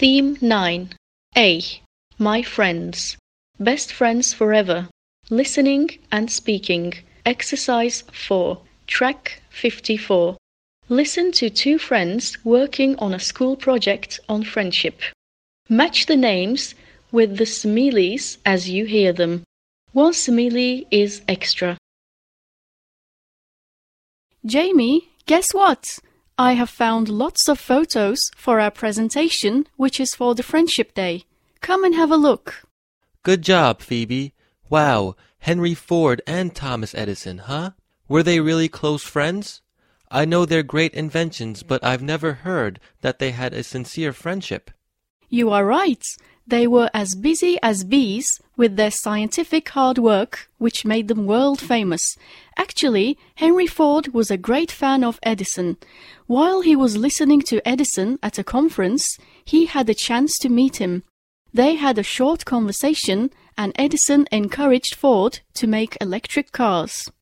Theme 9 A. My Friends. Best Friends Forever. Listening and Speaking. Exercise 4. Track 54. Listen to two friends working on a school project on friendship. Match the names with the similes as you hear them. One simile is extra. Jamie, guess what? I have found lots of photos for our presentation, which is for the Friendship Day. Come and have a look. Good job, Phoebe. Wow, Henry Ford and Thomas Edison, huh? Were they really close friends? I know they're great inventions, but I've never heard that they had a sincere friendship. You are right. They were as busy as bees with their scientific hard work, which made them world famous. Actually, Henry Ford was a great fan of Edison. While he was listening to Edison at a conference, he had a chance to meet him. They had a short conversation, and Edison encouraged Ford to make electric cars.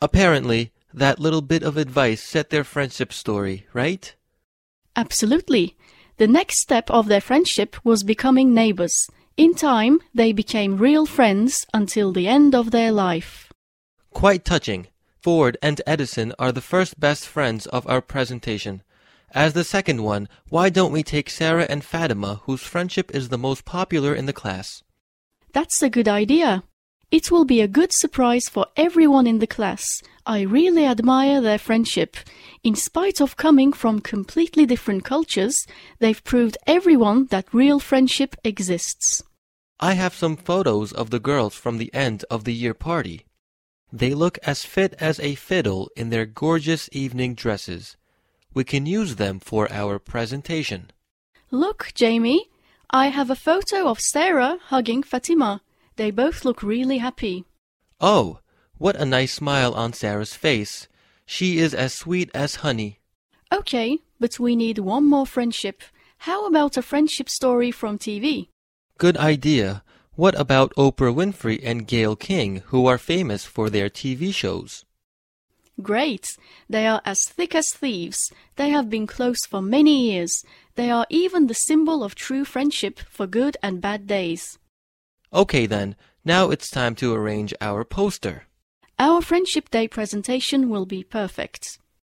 Apparently, that little bit of advice set their friendship story, right? Absolutely. The next step of their friendship was becoming neighbors. In time, they became real friends until the end of their life. Quite touching. Ford and Edison are the first best friends of our presentation. As the second one, why don't we take Sarah and Fatima, whose friendship is the most popular in the class? That's a good idea. It will be a good surprise for everyone in the class. I really admire their friendship. In spite of coming from completely different cultures, they've proved everyone that real friendship exists. I have some photos of the girls from the end of the year party. They look as fit as a fiddle in their gorgeous evening dresses. We can use them for our presentation. Look, Jamie, I have a photo of Sarah hugging Fatima. They both look really happy. Oh, what a nice smile on Sarah's face. She is as sweet as honey. Okay, but we need one more friendship. How about a friendship story from TV? Good idea. What about Oprah Winfrey and Gayle King, who are famous for their TV shows? Great! They are as thick as thieves. They have been close for many years. They are even the symbol of true friendship for good and bad days. Okay then, now it's time to arrange our poster. Our Friendship Day presentation will be perfect.